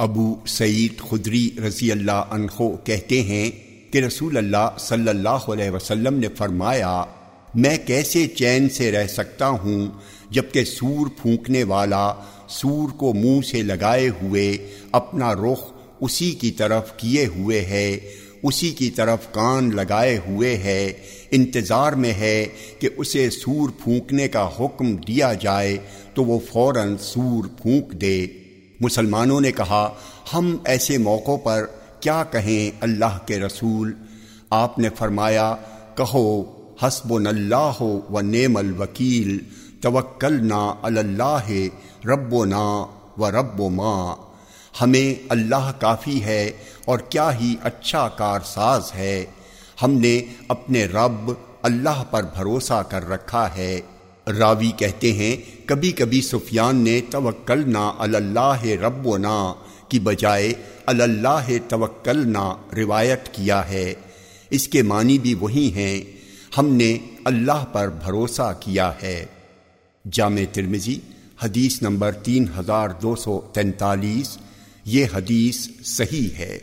ابو سعید خدری رضی اللہ عنہ کہتے ہیں کہ رسول اللہ صلی اللہ علیہ وسلم نے فرمایا، میں کیسے چین سے رہ سکتا ہوں جبکہ سور پھونکنے والا سور کو منہ سے لگائے ہوئے اپنا رخ اسی کی طرف کیے ہوئے ہے، اسی کی طرف کان لگائے ہوئے ہے، انتظار میں ہے کہ اسے سور پھونکنے کا حکم دیا جائے تو وہ فوراً سور پھونک دے۔ مسلمانوں نے کہا، ہم ایسے موقعوں پر کیا کہیں اللہ کے رسول؟ آپ نے فرمایا، کہو حسب اللہ و نیم الوکیل توکل نا اللہ رب و نا و رب و ماں ہمیں اللہ کافی ہے اور کیا ہی اچھا کار ساز ہے۔ ہم نے اپنے رب اللہ پر بھروسہ کر رکھا ہے۔ راوی کہتے ہیں، کبھی کبھی سفیان نے توکلنا اللہ رب و نا کی بجائے اللہ توکلنا روایت کیا ہے۔ اس کے معنی بھی وہی ہیں، ہم نے اللہ پر بھروسہ کیا ہے۔ جامع ترمزی حدیث نمبر 3243 یہ حدیث صحیح ہے۔